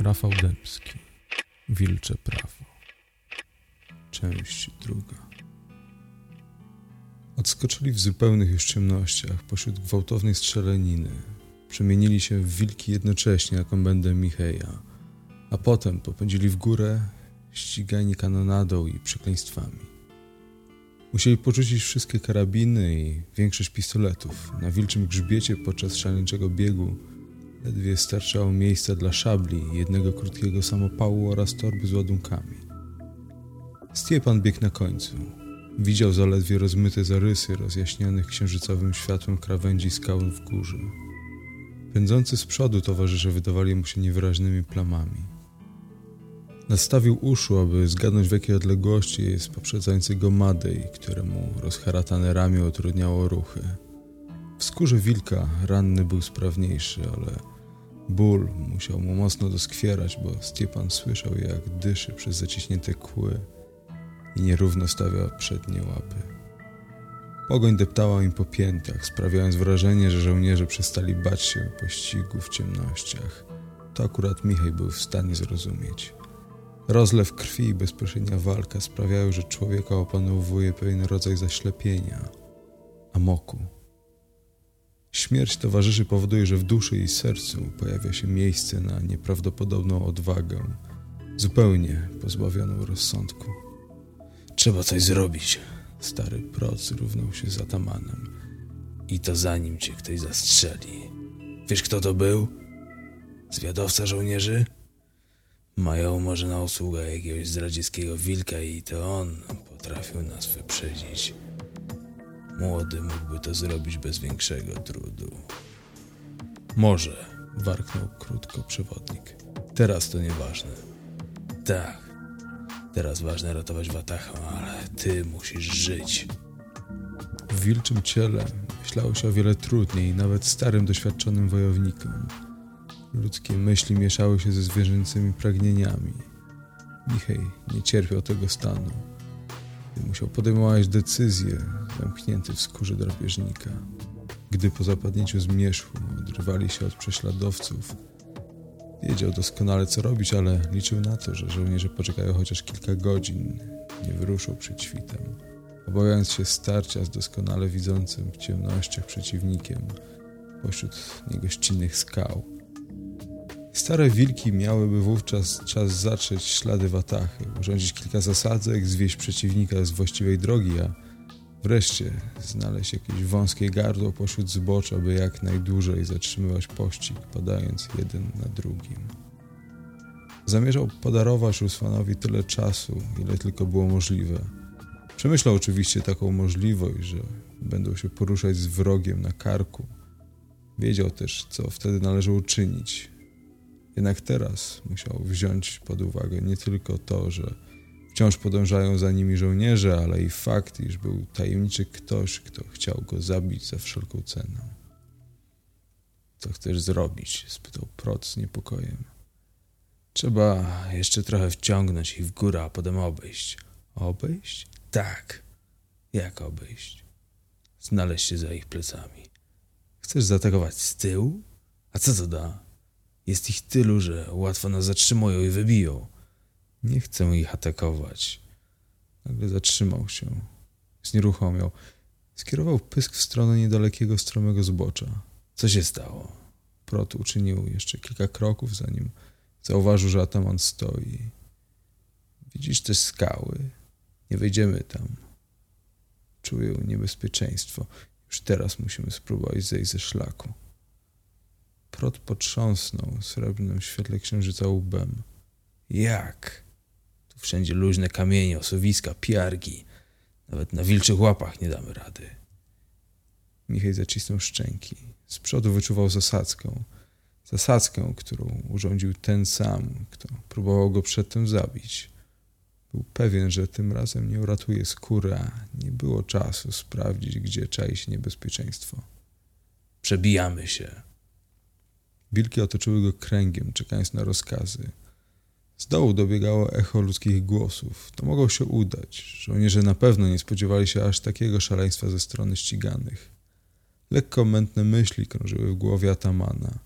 Rafał Dębski Wilcze Prawo Część druga Odskoczyli w zupełnych już ciemnościach pośród gwałtownej strzelaniny. Przemienili się w wilki jednocześnie na komendę Micheja, a potem popędzili w górę, ścigani kanonadą i przekleństwami. Musieli porzucić wszystkie karabiny i większość pistoletów. Na wilczym grzbiecie podczas szaleńczego biegu ledwie starczało miejsca dla szabli, jednego krótkiego samopału oraz torby z ładunkami. Stiepan biegł na końcu. Widział zaledwie rozmyte zarysy rozjaśnionych księżycowym światłem krawędzi skał w górze. Pędzący z przodu towarzysze wydawali mu się niewyraźnymi plamami. Nastawił uszu, aby zgadnąć w jakiej odległości jest poprzedzający go Madej, któremu rozharatane ramię utrudniało ruchy. W skórze wilka ranny był sprawniejszy, ale ból musiał mu mocno doskwierać, bo Stiepan słyszał, jak dyszy przez zaciśnięte kły i nierówno stawia przednie łapy. Pogoń deptała im po piętach, sprawiając wrażenie, że żołnierze przestali bać się pościgu w ciemnościach. To akurat Michał był w stanie zrozumieć. Rozlew krwi i bezpośrednia walka sprawiają, że człowieka opanowuje pewien rodzaj zaślepienia, amoku. Śmierć towarzyszy powoduje, że w duszy i sercu pojawia się miejsce na nieprawdopodobną odwagę, zupełnie pozbawioną rozsądku. Trzeba coś zrobić. Stary proc równał się z atamanem. I to zanim cię ktoś zastrzeli. Wiesz, kto to był? Zwiadowca żołnierzy? Mają może na usługę jakiegoś zdradzieckiego wilka i to on potrafił nas wyprzedzić. Młody mógłby to zrobić bez większego trudu. Może, warknął krótko przewodnik. Teraz to nieważne. Tak, teraz ważne ratować Watachę, ale ty musisz żyć. W wilczym ciele myślało się o wiele trudniej, nawet starym, doświadczonym wojownikom. Ludzkie myśli mieszały się ze zwierzęcymi pragnieniami. Michej nie cierpiał tego stanu. Musiał podejmować decyzje, zamknięty w skórze drapieżnika. Gdy po zapadnięciu zmierzchu odrywali się od prześladowców, wiedział doskonale co robić, ale liczył na to, że żołnierze poczekają chociaż kilka godzin, nie wyruszą przed świtem. Obawiając się starcia z doskonale widzącym w ciemnościach przeciwnikiem pośród niegościnnych skał. Stare wilki miałyby wówczas czas zatrzeć ślady watachy, urządzić kilka zasadzek, zwieść przeciwnika z właściwej drogi, a wreszcie znaleźć jakieś wąskie gardło pośród zbocza, by jak najdłużej zatrzymywać pościg, padając jeden na drugim. Zamierzał podarować Ruswanowi tyle czasu, ile tylko było możliwe. Przemyślał oczywiście taką możliwość, że będą się poruszać z wrogiem na karku. Wiedział też, co wtedy należy uczynić, jednak teraz musiał wziąć pod uwagę nie tylko to, że wciąż podążają za nimi żołnierze, ale i fakt, iż był tajemniczy ktoś, kto chciał go zabić za wszelką cenę. Co chcesz zrobić? spytał Proc z niepokojem. Trzeba jeszcze trochę wciągnąć ich w górę, a potem obejść. Obejść? Tak. Jak obejść? Znaleźć się za ich plecami. Chcesz zaatakować z tyłu? A co to da? Jest ich tylu, że łatwo nas zatrzymują i wybiją. Nie chcę ich atakować. Nagle zatrzymał się. Znieruchomiał. Skierował pysk w stronę niedalekiego stromego zbocza. Co się stało? Prot uczynił jeszcze kilka kroków, zanim Zauważył, że ataman stoi. Widzisz te skały? Nie wejdziemy tam. Czuję niebezpieczeństwo. Już teraz musimy spróbować zejść ze szlaku. Prot potrząsnął w srebrnym świetle księżyca łbem. Jak? Tu wszędzie luźne kamienie, osuwiska, piargi. Nawet na wilczych łapach nie damy rady. Michał zacisnął szczęki. Z przodu wyczuwał zasadzkę. Zasadzkę, którą urządził ten sam, kto próbował go przedtem zabić. Był pewien, że tym razem nie uratuje skóry, a nie było czasu sprawdzić, gdzie czai się niebezpieczeństwo. Przebijamy się. Wilki otoczyły go kręgiem, czekając na rozkazy. Z dołu dobiegało echo ludzkich głosów. To mogło się udać. Żołnierze na pewno nie spodziewali się aż takiego szaleństwa ze strony ściganych. Lekko mętne myśli krążyły w głowie Atamana.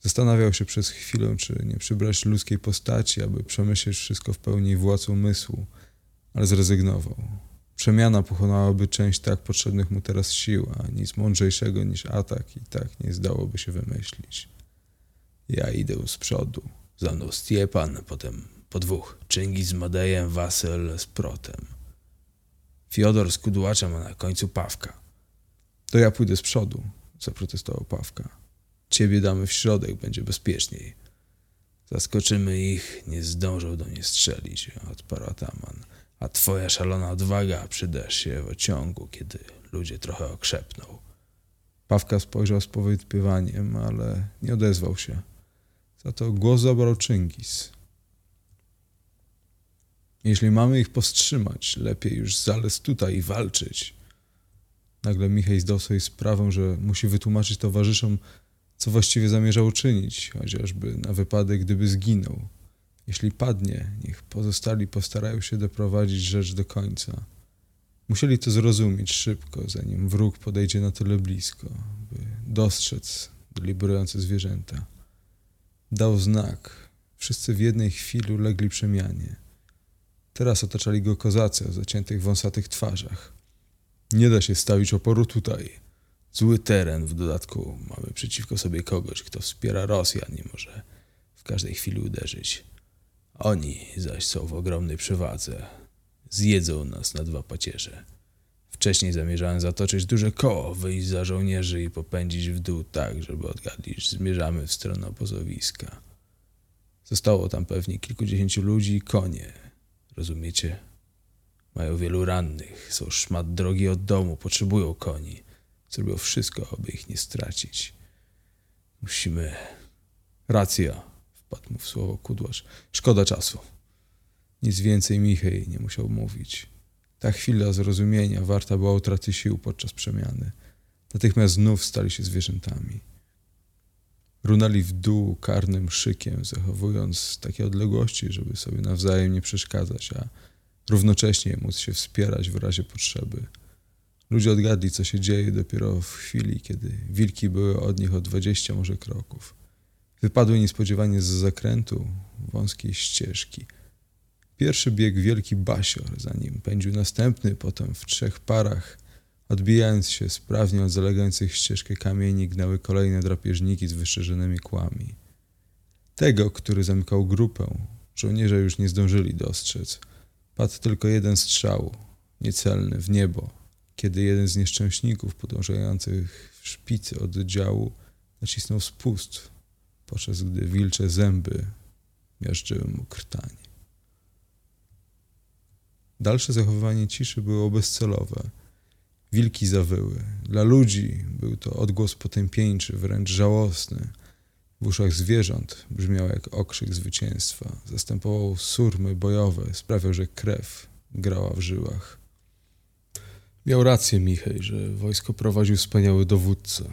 Zastanawiał się przez chwilę, czy nie przybrać ludzkiej postaci, aby przemyśleć wszystko w pełni władz umysłu, ale zrezygnował. Przemiana pochłonęłaby część tak potrzebnych mu teraz sił, a nic mądrzejszego niż atak i tak nie zdałoby się wymyślić. Ja idę z przodu. Za mną Stiepan, potem po dwóch. Czyngis z Madejem, Wasel z Protem. Fiodor z Kudłaczem, a na końcu Pawka. To ja pójdę z przodu, zaprotestował Pawka. Ciebie damy w środek, będzie bezpieczniej. Zaskoczymy ich, nie zdążą do mnie strzelić, odparł Ataman. A twoja szalona odwaga przydasz się w ociągu, kiedy ludzie trochę okrzepną. Pawka spojrzał z powątpiewaniem, ale nie odezwał się. Za to głos zabrał Czyngis. Jeśli mamy ich powstrzymać, lepiej już zalec tutaj i walczyć. Nagle Michał zdał sobie sprawę, że musi wytłumaczyć towarzyszom, co właściwie zamierzał uczynić, chociażby na wypadek, gdyby zginął. Jeśli padnie, niech pozostali postarają się doprowadzić rzecz do końca. Musieli to zrozumieć szybko, zanim wróg podejdzie na tyle blisko, by dostrzec deliberujące zwierzęta. Dał znak. Wszyscy w jednej chwili ulegli przemianie. Teraz otaczali go kozacy o zaciętych wąsatych twarzach. Nie da się stawić oporu tutaj. Zły teren, w dodatku mamy przeciwko sobie kogoś, kto wspiera Rosjan i może w każdej chwili uderzyć. Oni zaś są w ogromnej przewadze. Zjedzą nas na dwa pacierze. Wcześniej zamierzałem zatoczyć duże koło, wyjść za żołnierzy i popędzić w dół tak, żeby odgadli, że zmierzamy w stronę obozowiska. Zostało tam pewnie kilkudziesięciu ludzi i konie. Rozumiecie? Mają wielu rannych, są szmat drogi od domu, potrzebują koni. Zrobią wszystko, aby ich nie stracić. Musimy... Racja, wpadł mu w słowo kudłasz. Szkoda czasu. Nic więcej Michej nie musiał mówić. Ta chwila zrozumienia warta była utraty sił podczas przemiany. Natychmiast znów stali się zwierzętami. Runęli w dół karnym szykiem, zachowując takie odległości, żeby sobie nawzajem nie przeszkadzać, a równocześnie móc się wspierać w razie potrzeby. Ludzie odgadli, co się dzieje dopiero w chwili, kiedy wilki były od nich o dwadzieścia może kroków. Wypadły niespodziewanie z zakrętu wąskiej ścieżki. Pierwszy biegł wielki basior, za nim pędził następny, potem w trzech parach, odbijając się sprawnie od zalegających ścieżkę kamieni, gnały kolejne drapieżniki z wyszerzonymi kłami. Tego, który zamykał grupę, żołnierze już nie zdążyli dostrzec. Padł tylko jeden strzał, niecelny, w niebo, kiedy jeden z nieszczęśników podążających w szpicy oddziału nacisnął spust, podczas gdy wilcze zęby miażdżyły mu krtanie. Dalsze zachowanie ciszy było bezcelowe. Wilki zawyły. Dla ludzi był to odgłos potępieńczy, wręcz żałosny. W uszach zwierząt brzmiał jak okrzyk zwycięstwa. Zastępował surmy bojowe, sprawiał, że krew grała w żyłach. Miał rację Michej, że wojsko prowadził wspaniały dowódca.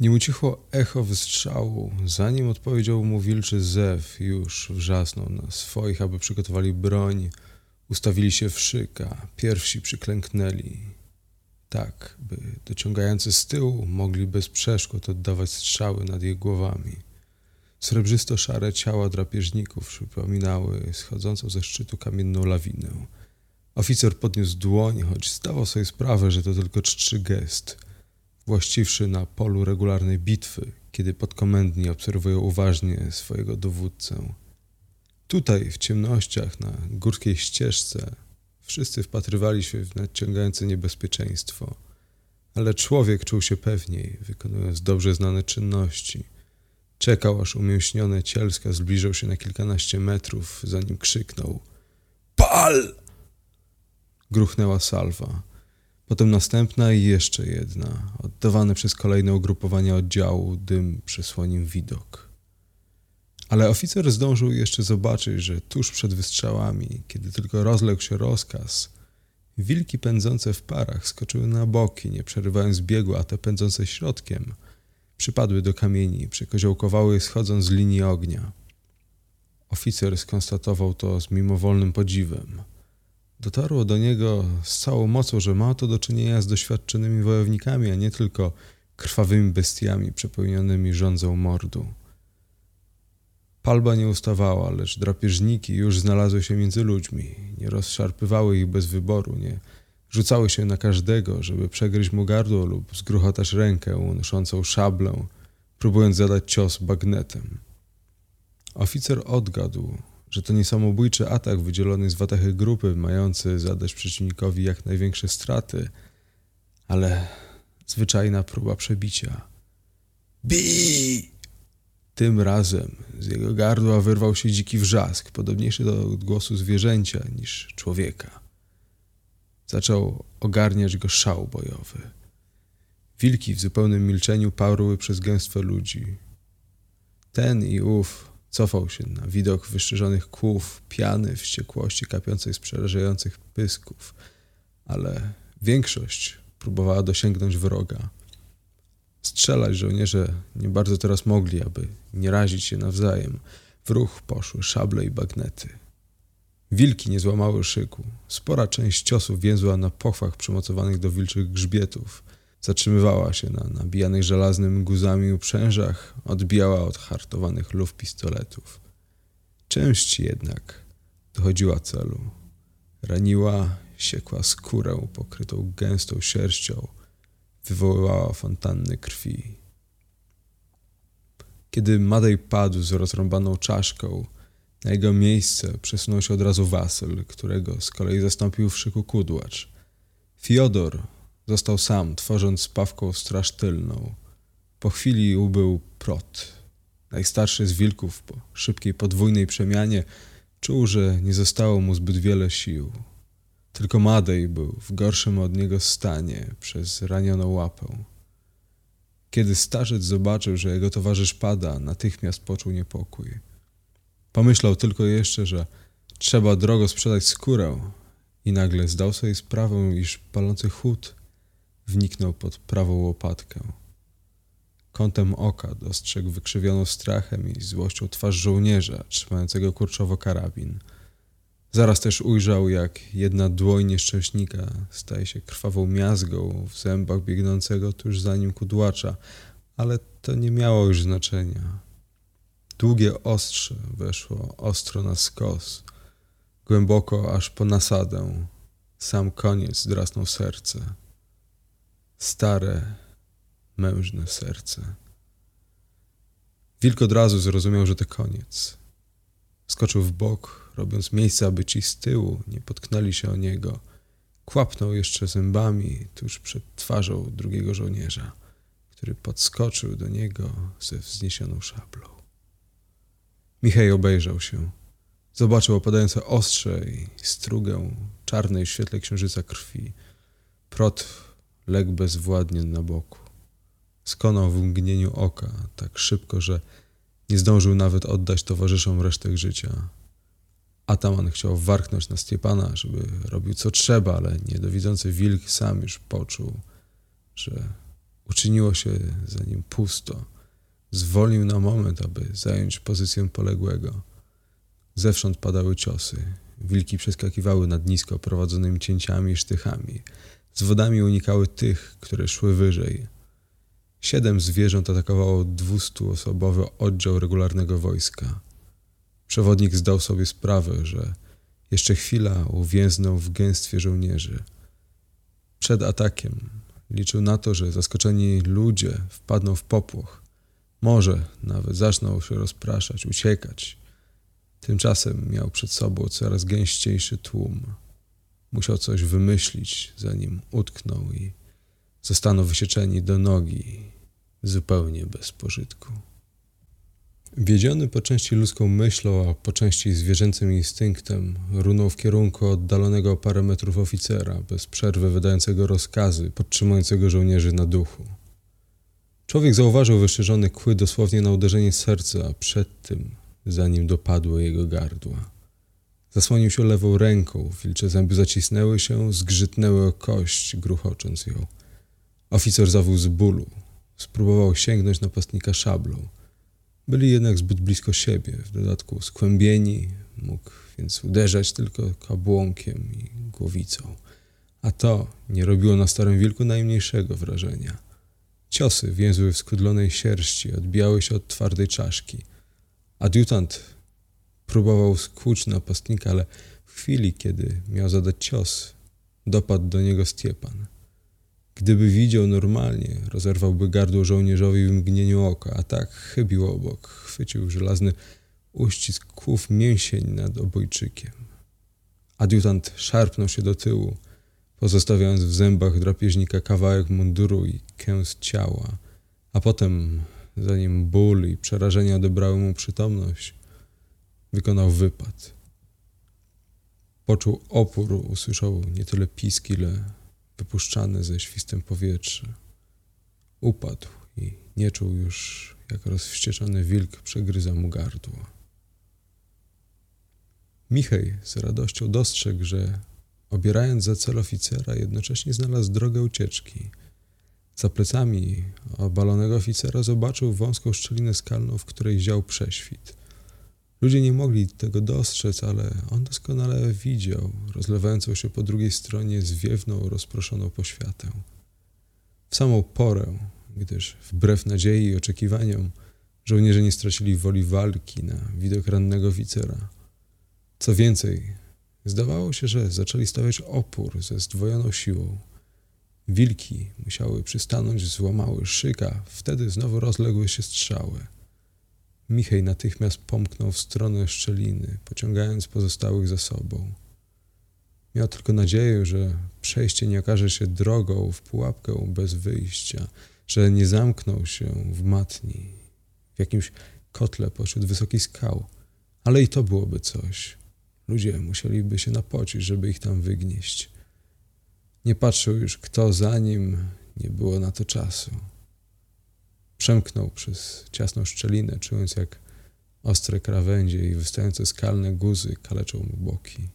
Nie ucichło echo wystrzału, zanim odpowiedział mu wilczy zew, już wrzasnął na swoich, aby przygotowali broń, ustawili się w szyka, pierwsi przyklęknęli. Tak, by dociągający z tyłu mogli bez przeszkód oddawać strzały nad ich głowami. Srebrzysto-szare ciała drapieżników przypominały schodzącą ze szczytu kamienną lawinę. Oficer podniósł dłoń, choć zdawał sobie sprawę, że to tylko czczy gest – właściwszy na polu regularnej bitwy, kiedy podkomendni obserwują uważnie swojego dowódcę. Tutaj, w ciemnościach, na górskiej ścieżce, wszyscy wpatrywali się w nadciągające niebezpieczeństwo, ale człowiek czuł się pewniej, wykonując dobrze znane czynności. Czekał, aż umięśnione cielska zbliżą się na kilkanaście metrów, zanim krzyknął: Pal! Gruchnęła salwa. Potem następna i jeszcze jedna. Oddawane przez kolejne ugrupowania oddziału, dym przesłonił widok. Ale oficer zdążył jeszcze zobaczyć, że tuż przed wystrzałami, kiedy tylko rozległ się rozkaz, wilki pędzące w parach skoczyły na boki, nie przerywając biegu, a te pędzące środkiem przypadły do kamieni, przekoziołkowały schodząc z linii ognia. Oficer skonstatował to z mimowolnym podziwem. Dotarło do niego z całą mocą, że ma to do czynienia z doświadczonymi wojownikami, a nie tylko krwawymi bestiami przepełnionymi rządzą mordu. Palba nie ustawała, lecz drapieżniki już znalazły się między ludźmi. Nie rozszarpywały ich bez wyboru, nie rzucały się na każdego, żeby przegryźć mu gardło lub zgruchotać rękę unoszącą szablę, próbując zadać cios bagnetem. Oficer odgadł, że to nie samobójczy atak wydzielony z watachy grupy, mający zadać przeciwnikowi jak największe straty, ale zwyczajna próba przebicia. Bij! Tym razem z jego gardła wyrwał się dziki wrzask, podobniejszy do głosu zwierzęcia niż człowieka. Zaczął ogarniać go szał bojowy. Wilki w zupełnym milczeniu parły przez gęstwo ludzi. Ten i ów cofał się na widok wyszczerzonych kłów, piany, wściekłości kapiącej z przerażających pysków, ale większość próbowała dosięgnąć wroga. Strzelać żołnierze nie bardzo teraz mogli, aby nie razić się nawzajem. W ruch poszły szable i bagnety. Wilki nie złamały szyku. Spora część ciosów więzła na pochwach przymocowanych do wilczych grzbietów. Zatrzymywała się na nabijanych żelaznymi guzami uprzężach, odbijała od hartowanych luf pistoletów. Część jednak dochodziła celu. Raniła, siekła skórę pokrytą gęstą sierścią, wywoływała fontanny krwi. Kiedy Madej padł z rozrąbaną czaszką, na jego miejsce przesunął się od razu Wasyl, którego z kolei zastąpił w szyku kudłacz. Fiodor został sam, tworząc Pawką straż tylną. Po chwili ubył Prot. Najstarszy z wilków po szybkiej podwójnej przemianie czuł, że nie zostało mu zbyt wiele sił. Tylko Madej był w gorszym od niego stanie przez ranioną łapę. Kiedy starzec zobaczył, że jego towarzysz pada, natychmiast poczuł niepokój. Pomyślał tylko jeszcze, że trzeba drogo sprzedać skórę i nagle zdał sobie sprawę, iż palący chód wniknął pod prawą łopatkę. Kątem oka dostrzegł wykrzywioną strachem i złością twarz żołnierza trzymającego kurczowo karabin – Zaraz też ujrzał, jak jedna dłoń nieszczęśnika staje się krwawą miazgą w zębach biegnącego tuż za nim kudłacza, ale to nie miało już znaczenia. Długie ostrze weszło ostro na skos, głęboko aż po nasadę. Sam koniec drasnął serce. Stare, mężne serce. Wilk od razu zrozumiał, że to koniec. Skoczył w bok, robiąc miejsce, aby ci z tyłu nie potknęli się o niego. Kłapnął jeszcze zębami tuż przed twarzą drugiego żołnierza, który podskoczył do niego ze wzniesioną szablą. Michał obejrzał się. Zobaczył opadające ostrze i strugę czarnej w świetle księżyca krwi. Prot legł bezwładnie na boku. Skonał w mgnieniu oka tak szybko, że nie zdążył nawet oddać towarzyszom resztek życia. Ataman chciał warknąć na Stepana, żeby robił co trzeba, ale niedowidzący wilk sam już poczuł, że uczyniło się za nim pusto. Zwolnił na moment, aby zająć pozycję poległego. Zewsząd padały ciosy. Wilki przeskakiwały nad nisko prowadzonymi cięciami i sztychami. Z wodami unikały tych, które szły wyżej. Siedem zwierząt atakowało dwustuosobowy oddział regularnego wojska. Przewodnik zdał sobie sprawę, że jeszcze chwila uwięzną w gęstwie żołnierzy. Przed atakiem liczył na to, że zaskoczeni ludzie wpadną w popłoch, Może nawet zaczną się rozpraszać, uciekać. Tymczasem miał przed sobą coraz gęściejszy tłum. Musiał coś wymyślić, zanim utknął i zostaną wysieczeni do nogi, zupełnie bez pożytku. Wiedziony po części ludzką myślą, a po części zwierzęcym instynktem, runął w kierunku oddalonego o parę metrów oficera, bez przerwy wydającego rozkazy, podtrzymującego żołnierzy na duchu. Człowiek zauważył wyszerzone kły dosłownie na uderzenie serca, przed tym, zanim dopadły jego gardła. Zasłonił się lewą ręką, wilcze zęby zacisnęły się, zgrzytnęły o kość, gruchocząc ją. Oficer zawył z bólu. Spróbował sięgnąć napastnika szablą. Byli jednak zbyt blisko siebie, w dodatku skłębieni, mógł więc uderzać tylko kabłonkiem i głowicą. A to nie robiło na starym wilku najmniejszego wrażenia. Ciosy więzły w skudlonej sierści, odbijały się od twardej czaszki. Adiutant próbował skłuć napastnika, ale w chwili, kiedy miał zadać cios, dopadł do niego Stiepan. Gdyby widział normalnie, rozerwałby gardło żołnierzowi w mgnieniu oka, a tak chybił obok, chwycił żelazny uścisk kłów mięsień nad obojczykiem. Adiutant szarpnął się do tyłu, pozostawiając w zębach drapieżnika kawałek munduru i kęs ciała, a potem, zanim ból i przerażenie odebrały mu przytomność, wykonał wypad. Poczuł opór, usłyszał nie tyle pisk, ile wypuszczane ze świstem powietrze. Upadł i nie czuł już, jak rozwścieczony wilk przegryza mu gardło. Michej z radością dostrzegł, że obierając za cel oficera, jednocześnie znalazł drogę ucieczki. Za plecami obalonego oficera zobaczył wąską szczelinę skalną, w której ział prześwit. Ludzie nie mogli tego dostrzec, ale on doskonale widział rozlewającą się po drugiej stronie zwiewną, rozproszoną poświatę. W samą porę, gdyż wbrew nadziei i oczekiwaniom żołnierze nie stracili woli walki na widok rannego oficera. Co więcej, zdawało się, że zaczęli stawiać opór ze zdwojoną siłą. Wilki musiały przystanąć, złamały szyka, wtedy znowu rozległy się strzały. Michej natychmiast pomknął w stronę szczeliny, pociągając pozostałych za sobą. Miał tylko nadzieję, że przejście nie okaże się drogą w pułapkę bez wyjścia, że nie zamknął się w matni, w jakimś kotle pośród wysokich skał. Ale i to byłoby coś. Ludzie musieliby się napocić, żeby ich tam wygnieść. Nie patrzył już, kto za nim, nie było na to czasu. Przemknął przez ciasną szczelinę, czując jak ostre krawędzie i wystające skalne guzy kaleczą mu boki.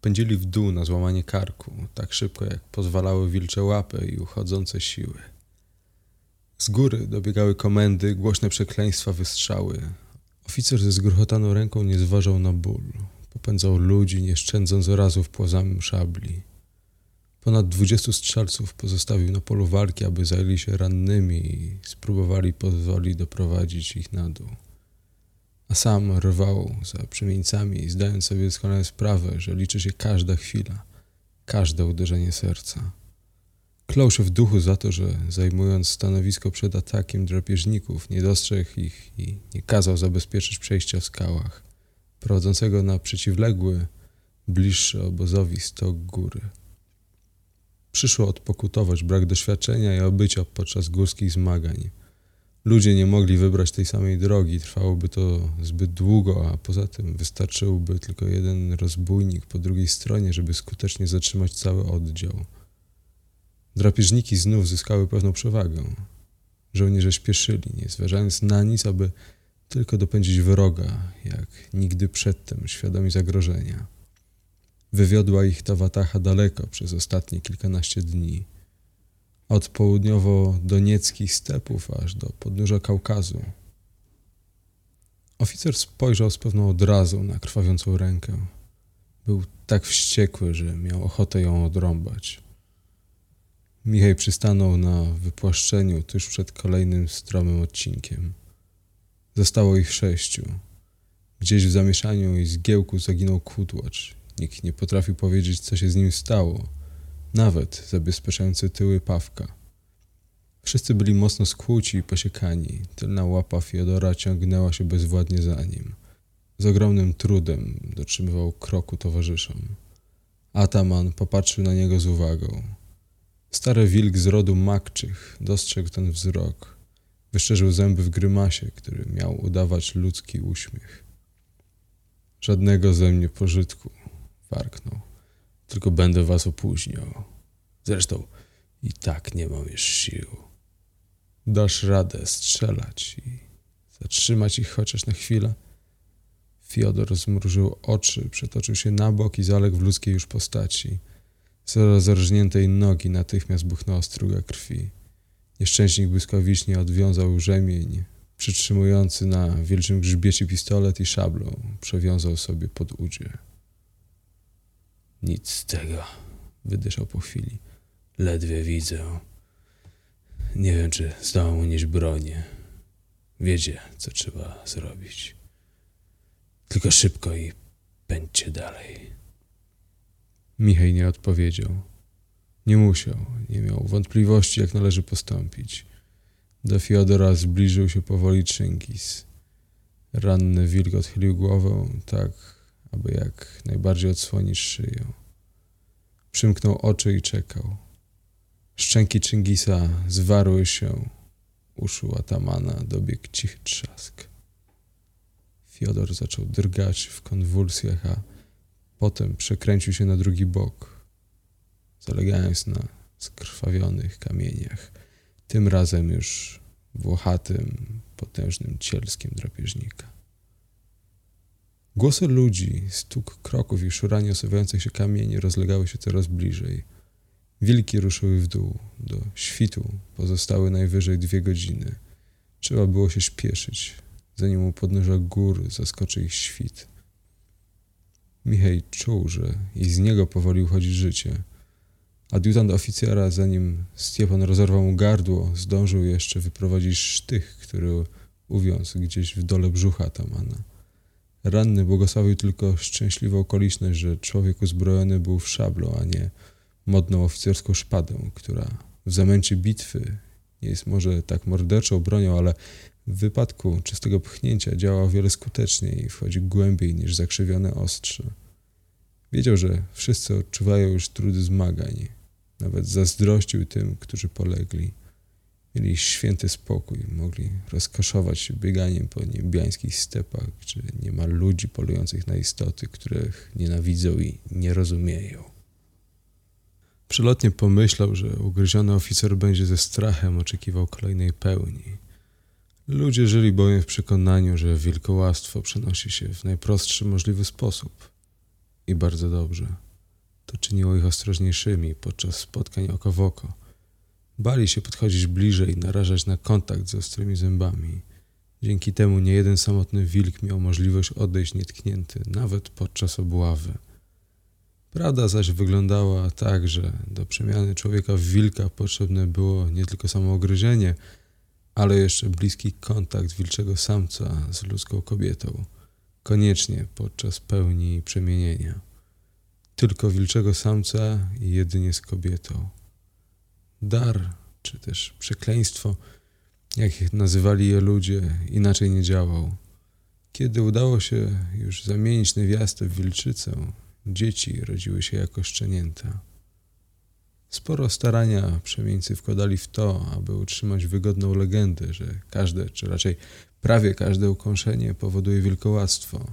Pędzili w dół na złamanie karku, tak szybko jak pozwalały wilcze łapy i uchodzące siły. Z góry dobiegały komendy, głośne przekleństwa, wystrzały. Oficer ze zgruchotaną ręką nie zważał na ból. Popędzał ludzi, nie szczędząc razów płazami szabli. Ponad dwudziestu strzelców pozostawił na polu walki, aby zajęli się rannymi i spróbowali pozwoli doprowadzić ich na dół. A sam rwał za przemieńcami, zdając sobie doskonale sprawę, że liczy się każda chwila, każde uderzenie serca. Klął się w duchu za to, że zajmując stanowisko przed atakiem drapieżników, nie dostrzegł ich i nie kazał zabezpieczyć przejścia w skałach, prowadzącego na przeciwległy, bliższy obozowi stok góry. Przyszło odpokutować brak doświadczenia i obycia podczas górskich zmagań. Ludzie nie mogli wybrać tej samej drogi, trwałoby to zbyt długo, a poza tym wystarczyłby tylko jeden rozbójnik po drugiej stronie, żeby skutecznie zatrzymać cały oddział. Drapieżniki znów zyskały pewną przewagę. Żołnierze śpieszyli, nie zważając na nic, aby tylko dopędzić wroga, jak nigdy przedtem, świadomi zagrożenia. Wywiodła ich ta watacha daleko przez ostatnie kilkanaście dni. Od południowo-donieckich stepów aż do podnóża Kaukazu. Oficer spojrzał z pewną odrazą na krwawiącą rękę. Był tak wściekły, że miał ochotę ją odrąbać. Michał przystanął na wypłaszczeniu tuż przed kolejnym stromym odcinkiem. Zostało ich sześciu. Gdzieś w zamieszaniu i zgiełku zaginął kutłacz. Nikt nie potrafił powiedzieć, co się z nim stało, nawet zabezpieczający tyły Pawka. Wszyscy byli mocno skłuci i posiekani. Tylna łapa Fiodora ciągnęła się bezwładnie za nim. Z ogromnym trudem dotrzymywał kroku towarzyszom. Ataman popatrzył na niego z uwagą. Stary wilk z rodu makczych dostrzegł ten wzrok. Wyszczerzył zęby w grymasie, który miał udawać ludzki uśmiech. Żadnego ze mnie pożytku, warknął. Tylko będę was opóźniał. Zresztą i tak nie mam już sił. Dasz radę strzelać i zatrzymać ich chociaż na chwilę? Fiodor zmrużył oczy, przetoczył się na bok i zaległ w ludzkiej już postaci. Z rozrżniętej nogi natychmiast buchnęła struga krwi. Nieszczęśnik błyskawicznie odwiązał rzemień, przytrzymujący na wilczym grzbiecie pistolet i szablą przewiązał sobie pod udzie. Nic z tego, wydyszał po chwili. Ledwie widzę. Nie wiem, czy zdołam unieść bronię. Wiedzie, co trzeba zrobić. Tylko szybko i pędźcie dalej. Michał nie odpowiedział. Nie musiał, nie miał wątpliwości, jak należy postąpić. Do Fiodora zbliżył się powoli Czyngis. Ranny wilk odchylił głowę tak, aby jak najbardziej odsłonić szyję. Przymknął oczy i czekał. Szczęki Czyngisa zwarły się. Uszu Atamana dobiegł cichy trzask. Fiodor zaczął drgać w konwulsjach, a potem przekręcił się na drugi bok, zalegając na skrwawionych kamieniach, tym razem już włochatym, potężnym cielskiem drapieżnika. Głosy ludzi, stuk kroków i szuranie osuwających się kamieni rozlegały się coraz bliżej. Wilki ruszyły w dół. Do świtu pozostały najwyżej dwie godziny. Trzeba było się śpieszyć, zanim u podnóża gór zaskoczy ich świt. Michał czuł, że i z niego powoli uchodzi życie. Adiutant oficera, zanim Stefan rozerwał mu gardło, zdążył jeszcze wyprowadzić sztych, który uwiązł gdzieś w dole brzucha Atamana. Ranny błogosławił tylko szczęśliwą okoliczność, że człowiek uzbrojony był w szablą, a nie modną oficerską szpadę, która w zamęcie bitwy nie jest może tak morderczą bronią, ale w wypadku czystego pchnięcia działa o wiele skuteczniej i wchodzi głębiej niż zakrzywione ostrze. Wiedział, że wszyscy odczuwają już trudy zmagań. Nawet zazdrościł tym, którzy polegli. Mieli święty spokój, mogli rozkoszować się bieganiem po niebiańskich stepach, gdzie nie ma ludzi polujących na istoty, których nienawidzą i nie rozumieją. Przelotnie pomyślał, że ugryziony oficer będzie ze strachem oczekiwał kolejnej pełni. Ludzie żyli bowiem w przekonaniu, że wilkołactwo przenosi się w najprostszy możliwy sposób. I bardzo dobrze. To czyniło ich ostrożniejszymi podczas spotkań oko w oko. Bali się podchodzić bliżej, narażać na kontakt z ostrymi zębami. Dzięki temu nie jeden samotny wilk miał możliwość odejść nietknięty, nawet podczas obławy. Prawda zaś wyglądała tak, że do przemiany człowieka w wilka potrzebne było nie tylko samo ogryzienie, ale jeszcze bliski kontakt wilczego samca z ludzką kobietą, koniecznie podczas pełni przemienienia. Tylko wilczego samca i jedynie z kobietą. Dar, czy też przekleństwo, jak nazywali je ludzie, inaczej nie działał. Kiedy udało się już zamienić niewiastę w wilczycę, dzieci rodziły się jako szczenięta. Sporo starania przemieńcy wkładali w to, aby utrzymać wygodną legendę, że każde, czy raczej prawie każde ukąszenie powoduje wilkołactwo.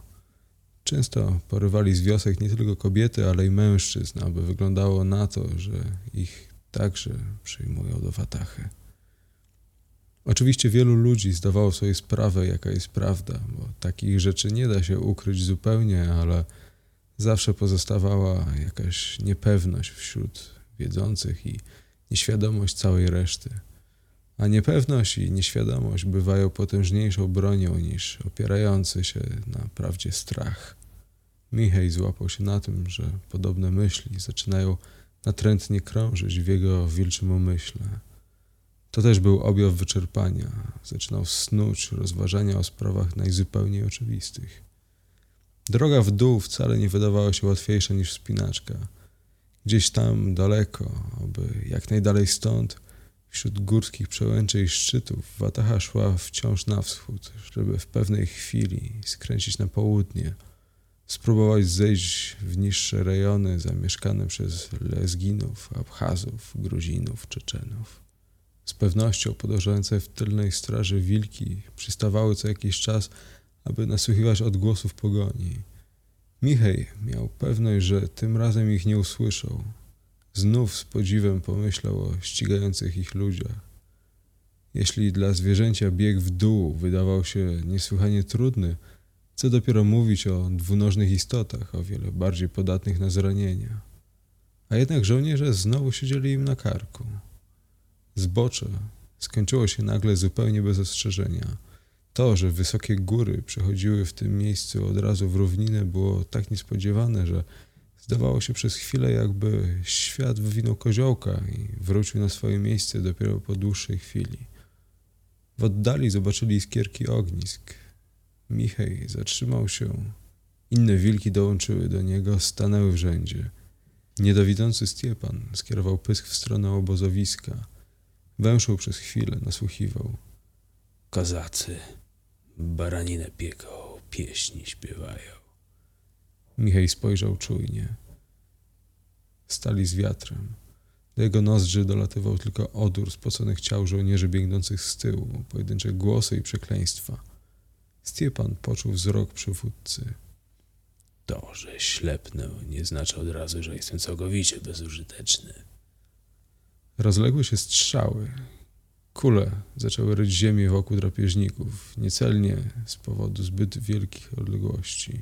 Często porywali z wiosek nie tylko kobiety, ale i mężczyzn, aby wyglądało na to, że ich także przyjmują do watachy. Oczywiście wielu ludzi zdawało sobie sprawę, jaka jest prawda, bo takich rzeczy nie da się ukryć zupełnie, ale zawsze pozostawała jakaś niepewność wśród wiedzących i nieświadomość całej reszty. A niepewność i nieświadomość bywają potężniejszą bronią niż opierający się na prawdzie strach. Michał złapał się na tym, że podobne myśli zaczynają natrętnie krążyć w jego wilczym umyśle. To też był objaw wyczerpania. Zaczynał snuć rozważania o sprawach najzupełniej oczywistych. Droga w dół wcale nie wydawała się łatwiejsza niż wspinaczka. Gdzieś tam daleko, aby jak najdalej stąd, Wśród górskich przełęczy i szczytów Wataha szła wciąż na wschód, żeby w pewnej chwili skręcić na południe, spróbować zejść w niższe rejony zamieszkane przez Lezginów, Abchazów, Gruzinów, Czeczenów. Z pewnością podążające w tylnej straży wilki przystawały co jakiś czas, aby nasłuchiwać odgłosów pogoni. Michej miał pewność, że tym razem ich nie usłyszał. Znów z podziwem pomyślał o ścigających ich ludziach. Jeśli dla zwierzęcia bieg w dół wydawał się niesłychanie trudny, co dopiero mówić o dwunożnych istotach, o wiele bardziej podatnych na zranienia. A jednak żołnierze znowu siedzieli im na karku. Zbocze skończyło się nagle zupełnie bez ostrzeżenia. To, że wysokie góry przechodziły w tym miejscu od razu w równinę, było tak niespodziewane, że zdawało się przez chwilę, jakby świat wywinął koziołka i wrócił na swoje miejsce dopiero po dłuższej chwili. W oddali zobaczyli iskierki ognisk. Michej zatrzymał się. Inne wilki dołączyły do niego, stanęły w rzędzie. Niedowidzący Stiepan skierował pysk w stronę obozowiska. Węszył przez chwilę, nasłuchiwał. Kozacy baraninę pieką, pieśni śpiewają. Michej spojrzał czujnie. Stali z wiatrem. Do jego nozdrzy dolatywał tylko odór spoconych ciał żołnierzy biegnących z tyłu, pojedyncze głosy i przekleństwa. Stiepan poczuł wzrok przywódcy. To, że ślepnę, nie znaczy od razu, że jestem całkowicie bezużyteczny. Rozległy się strzały. Kule zaczęły ryć ziemię wokół drapieżników, niecelnie z powodu zbyt wielkich odległości.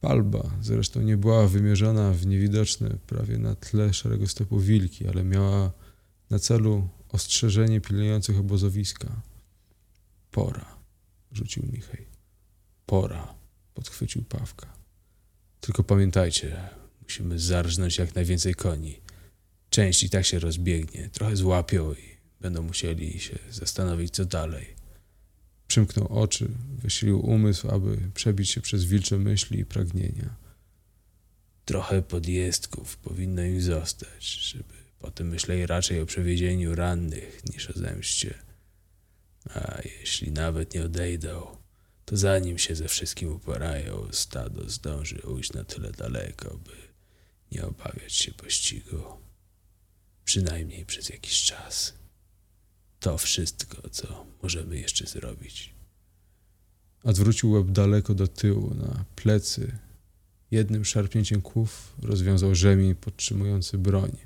Palba zresztą nie była wymierzona w niewidoczne prawie na tle szeregu stepu wilki, ale miała na celu ostrzeżenie pilnujących obozowiska. Pora, rzucił Michej. Pora, Podchwycił Pawka. tylko pamiętajcie, musimy zarżnąć jak najwięcej koni. Część i tak się rozbiegnie, trochę złapią i będą musieli się zastanowić, co dalej. Przymknął oczy, wysilił umysł, aby przebić się przez wilcze myśli i pragnienia. Trochę podjezdków powinno im zostać, żeby potem myśleli raczej o przewiezieniu rannych niż o zemście. A jeśli nawet nie odejdą, to zanim się ze wszystkim uporają, stado zdąży ujść na tyle daleko, by nie obawiać się pościgu. Przynajmniej przez jakiś czas. To wszystko, co możemy jeszcze zrobić. Odwrócił łeb daleko do tyłu, na plecy. Jednym szarpnięciem kłów rozwiązał rzemień podtrzymujący broń.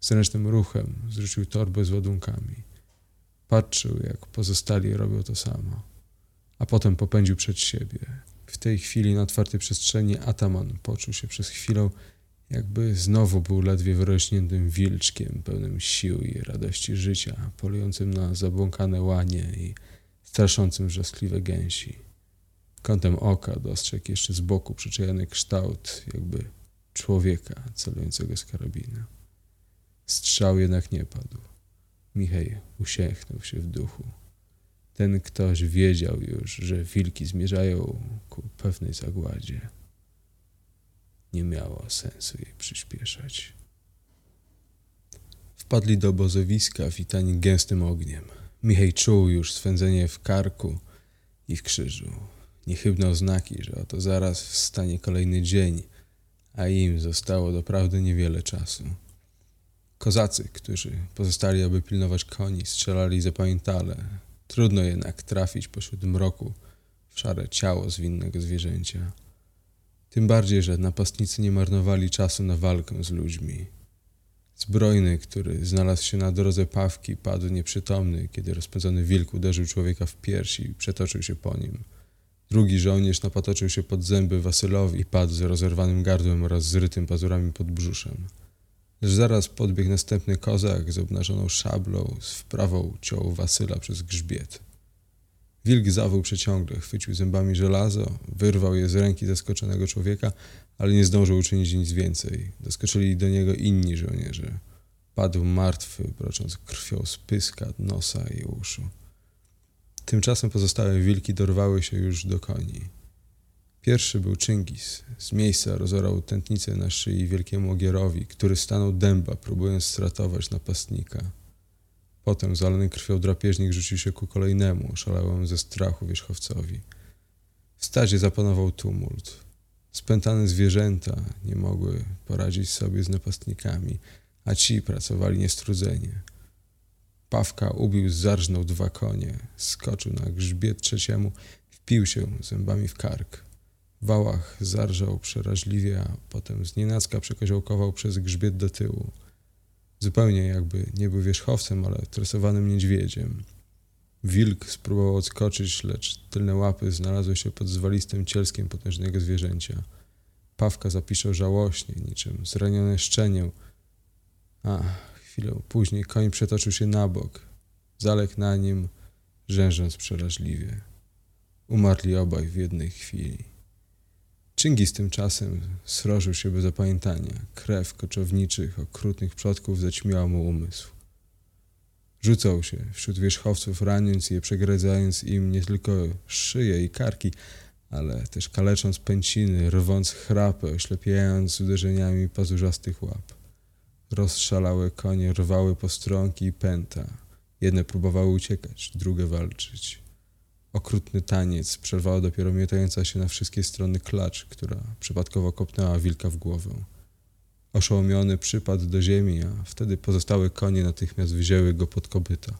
Zręcznym ruchem zrzucił torbę z ładunkami. Patrzył, jak pozostali robią to samo. A potem popędził przed siebie. W tej chwili na otwartej przestrzeni Ataman poczuł się przez chwilę, jakby znowu był ledwie wyrośniętym wilczkiem, pełnym sił i radości życia, polującym na zabłąkane łanie i straszącym wrzaskliwe gęsi. Kątem oka dostrzegł jeszcze z boku przyczajony kształt, jakby człowieka celującego z karabinu. Strzał jednak nie padł. Michej uśmiechnął się w duchu. Ten ktoś wiedział już, że wilki zmierzają ku pewnej zagładzie. Nie miało sensu jej przyspieszać. Wpadli do obozowiska witani gęstym ogniem. Michej czuł już swędzenie w karku i w krzyżu. Niechybne oznaki, że oto zaraz wstanie kolejny dzień, a im zostało doprawdy niewiele czasu. Kozacy, którzy pozostali, aby pilnować koni, strzelali zapamiętale. Trudno jednak trafić pośród mroku w szare ciało zwinnego zwierzęcia. Tym bardziej, że napastnicy nie marnowali czasu na walkę z ludźmi. Zbrojny, który znalazł się na drodze Pawki, padł nieprzytomny, kiedy rozpędzony wilk uderzył człowieka w piersi i przetoczył się po nim. Drugi żołnierz napatoczył się pod zęby Wasylowi i padł z rozerwanym gardłem oraz zrytym pazurami pod brzuszem. Lecz zaraz podbiegł następny kozak z obnażoną szablą, z wprawą ciął Wasyla przez grzbiet. Wilk zawył przeciągle, chwycił zębami żelazo, wyrwał je z ręki zaskoczonego człowieka, ale nie zdążył uczynić nic więcej. Doskoczyli do niego inni żołnierze. Padł martwy, brocząc krwią z pyska, nosa i uszu. Tymczasem pozostałe wilki dorwały się już do koni. Pierwszy był Czyngis. Z miejsca rozorał tętnicę na szyi wielkiemu ogierowi, który stanął dęba, próbując stratować napastnika. Potem zalany krwią drapieżnik rzucił się ku kolejnemu, oszalałemu ze strachu wierzchowcowi. W stadzie zapanował tumult. Spętane zwierzęta nie mogły poradzić sobie z napastnikami, a ci pracowali niestrudzenie. Pawka ubił, zarżnął dwa konie, skoczył na grzbiet trzeciemu, wpił się zębami w kark. Wałach zarżał przeraźliwie, a potem znienacka przekoziołkował przez grzbiet do tyłu. Zupełnie jakby nie był wierzchowcem, ale tresowanym niedźwiedziem. Wilk spróbował odskoczyć, lecz tylne łapy znalazły się pod zwalistym cielskiem potężnego zwierzęcia. Pawka zapiszał żałośnie, niczym zranione szczenię. A chwilę później koń przetoczył się na bok. Zaległ na nim, rzężąc przeraźliwie. Umarli obaj w jednej chwili. Czyngis tymczasem srożył się bez opamiętania. Krew koczowniczych, okrutnych przodków zaćmiła mu umysł. Rzucał się wśród wierzchowców, raniąc je, przegradzając im nie tylko szyje i karki, ale też kalecząc pęciny, rwąc chrapy, oślepiając uderzeniami pazurzastych łap. Rozszalałe konie rwały postronki i pęta. Jedne próbowały uciekać, drugie walczyć. Okrutny taniec przerwała dopiero miotająca się na wszystkie strony klacz, która przypadkowo kopnęła wilka w głowę. Oszołomiony przypadł do ziemi, a wtedy pozostałe konie natychmiast wzięły go pod kopyta.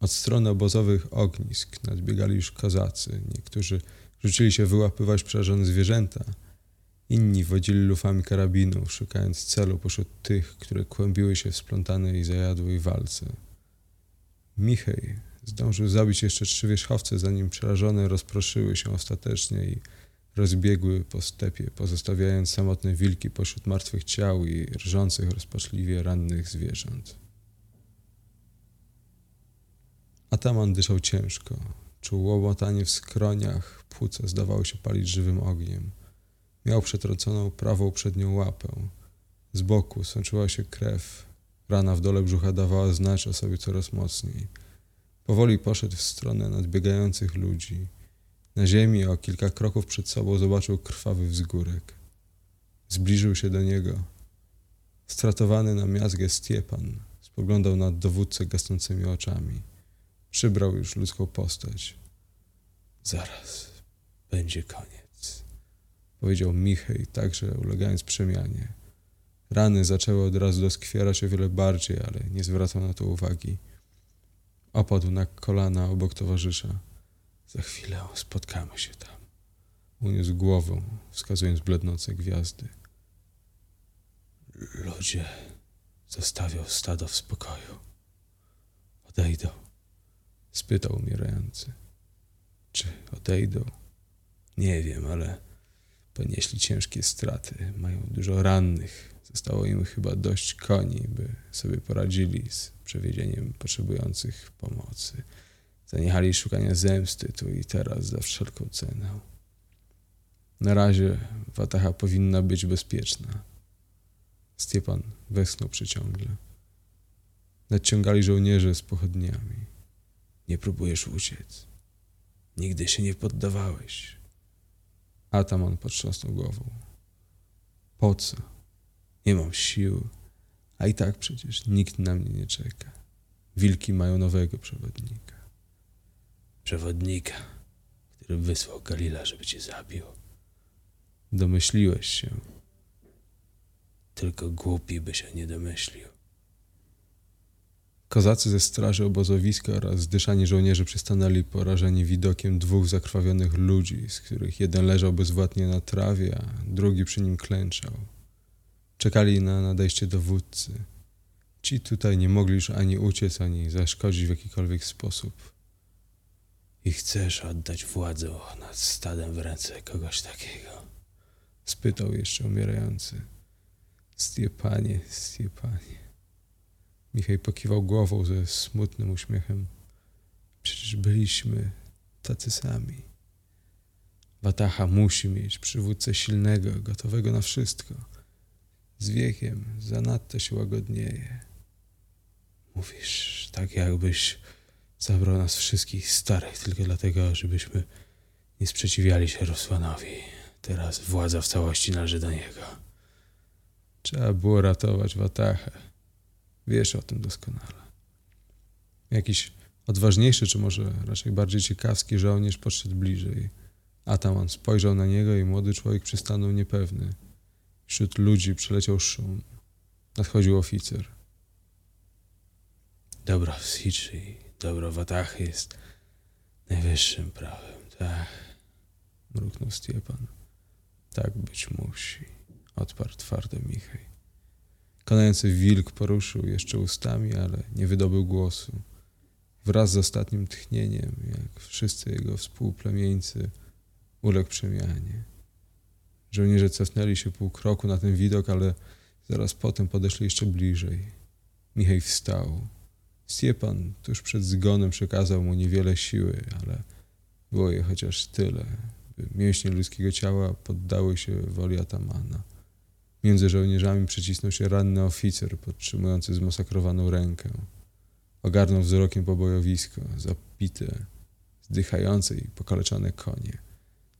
Od strony obozowych ognisk nadbiegali już kozacy. Niektórzy rzucili się wyłapywać przerażone zwierzęta, inni wodzili lufami karabinów, szukając celu pośród tych, które kłębiły się w splątanej i zajadłej walce. Michej zdążył zabić jeszcze trzy wierzchowce, zanim przerażone rozproszyły się ostatecznie i rozbiegły po stepie, pozostawiając samotne wilki pośród martwych ciał i rżących rozpaczliwie rannych zwierząt. Ataman dyszał ciężko. Czuł łomotanie w skroniach, płuca zdawały się palić żywym ogniem. Miał przetrąconą prawą przednią łapę. Z boku sączyła się krew. Rana w dole brzucha dawała znać o sobie coraz mocniej. Powoli poszedł w stronę nadbiegających ludzi. Na ziemi o kilka kroków przed sobą zobaczył krwawy wzgórek. Zbliżył się do niego. Stratowany na miazgę Stiepan spoglądał na dowódcę gasnącymi oczami. Przybrał już ludzką postać. Zaraz będzie koniec. Powiedział Michej, także ulegając przemianie. Rany zaczęły od razu doskwierać o wiele bardziej, ale nie zwracał na to uwagi. Opadł na kolana obok towarzysza. Za chwilę spotkamy się tam. Uniósł głowę, wskazując blednące gwiazdy. Ludzie zostawią stado w spokoju. Odejdą. Spytał umierający. Czy odejdą? Nie wiem, ale ponieśli ciężkie straty. Mają dużo rannych. Zostało im chyba dość koni, by sobie poradzili z przewiezieniem potrzebujących pomocy. Zaniechali szukania zemsty tu i teraz za wszelką cenę. Na razie Wataha powinna być bezpieczna. Stiepan westchnął przeciągle. Nadciągali żołnierze z pochodniami. Nie próbujesz uciec. Nigdy się nie poddawałeś. Ataman potrząsnął głową. Po co? Nie mam sił, a i tak przecież nikt na mnie nie czeka. Wilki mają nowego przewodnika. Przewodnika, który wysłał Galila, żeby cię zabił. Domyśliłeś się. Tylko głupi by się nie domyślił. Kozacy ze straży obozowiska oraz zdyszani żołnierze przystanęli porażeni widokiem dwóch zakrwawionych ludzi, z których jeden leżał bezwładnie na trawie, a drugi przy nim klęczał. Czekali na nadejście dowódcy. Ci tutaj nie mogli już ani uciec, ani zaszkodzić w jakikolwiek sposób. I chcesz oddać władzę nad stadem w ręce kogoś takiego? Spytał jeszcze umierający. Stiepanie, Stiepanie. Michał pokiwał głową ze smutnym uśmiechem. Przecież byliśmy tacy sami. Wataha musi mieć przywódcę silnego, gotowego na wszystko. Z wiekiem zanadto się łagodnieje. Mówisz tak, jakbyś zabrał nas wszystkich starych tylko dlatego, żebyśmy nie sprzeciwiali się Rosłanowi. Teraz władza w całości należy do niego. Trzeba było ratować Watachę. Wiesz o tym doskonale. Jakiś odważniejszy, czy może raczej bardziej ciekawski żołnierz podszedł bliżej. Ataman spojrzał na niego i młody człowiek przystanął niepewny. Wśród ludzi przeleciał szum. Nadchodził oficer. Dobro w Siczy, dobro w Atach jest najwyższym prawem, tak. Mruknął Stiepan. Tak być musi. Odparł twardo Michał. Konający wilk poruszył jeszcze ustami, ale nie wydobył głosu. Wraz z ostatnim tchnieniem, jak wszyscy jego współplemieńcy, uległ przemianie. Żołnierze cofnęli się pół kroku na ten widok, ale zaraz potem podeszli jeszcze bliżej. Michał wstał. Stiepan tuż przed zgonem przekazał mu niewiele siły, ale było je chociaż tyle, by mięśnie ludzkiego ciała poddały się woli atamana. Między żołnierzami przycisnął się ranny oficer podtrzymujący zmasakrowaną rękę. Ogarnął wzrokiem pobojowisko, zapite, zdychające i pokaleczone konie,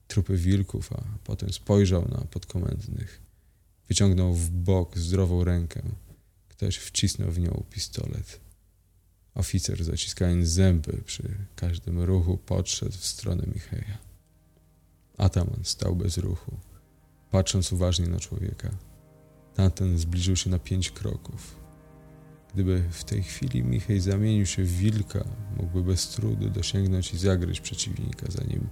trupy wilków, a potem spojrzał na podkomendnych. Wyciągnął w bok zdrową rękę. Ktoś wcisnął w nią pistolet. Oficer, zaciskając zęby przy każdym ruchu, podszedł w stronę Micheja. Ataman stał bez ruchu, patrząc uważnie na człowieka. Tamten zbliżył się na pięć kroków. Gdyby w tej chwili Michej zamienił się w wilka, mógłby bez trudu dosięgnąć i zagryźć przeciwnika, zanim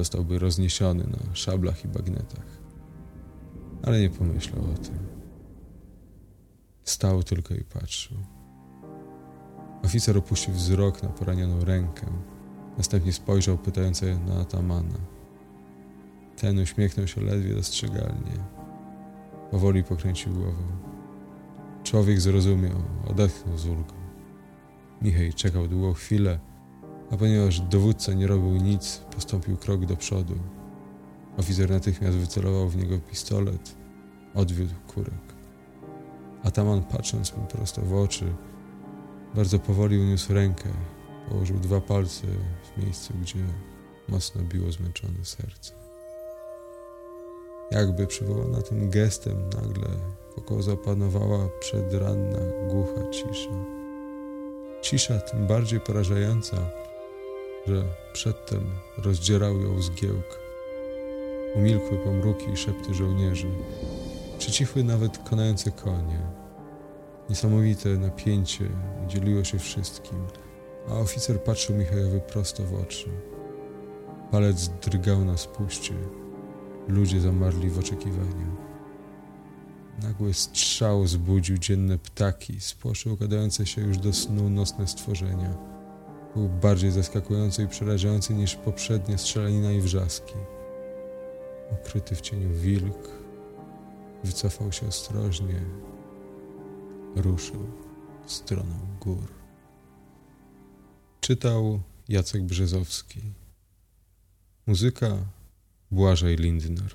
zostałby rozniesiony na szablach i bagnetach. Ale nie pomyślał o tym. Stał tylko i patrzył. Oficer opuścił wzrok na poranioną rękę. Następnie spojrzał pytająco na atamana. Ten uśmiechnął się ledwie dostrzegalnie. Powoli pokręcił głową. Człowiek zrozumiał, odetchnął z ulgą. Michał czekał długą chwilę, a ponieważ dowódca nie robił nic, postąpił krok do przodu. Oficer natychmiast wycelował w niego pistolet, odwiódł kurek. Ataman, patrząc mu prosto w oczy, bardzo powoli uniósł rękę, położył dwa palce w miejscu, gdzie mocno biło zmęczone serce. Jakby przywołana tym gestem, nagle wokół zapanowała przedranna, głucha cisza. Cisza tym bardziej porażająca, że przedtem rozdzierał ją zgiełk. Umilkły pomruki i szepty żołnierzy. Przycichły nawet konające konie. Niesamowite napięcie dzieliło się wszystkim, a oficer patrzył Michałowi prosto w oczy. Palec drgał na spuście. Ludzie zamarli w oczekiwaniu. Nagły strzał zbudził dzienne ptaki, spłoszył układające się już do snu nocne stworzenia. Był bardziej zaskakujący i przerażający niż poprzednie strzelanina i wrzaski. Ukryty w cieniu wilk wycofał się ostrożnie, ruszył w stronę gór. Czytał Jacek Brzezowski. Muzyka Błażej Lindner.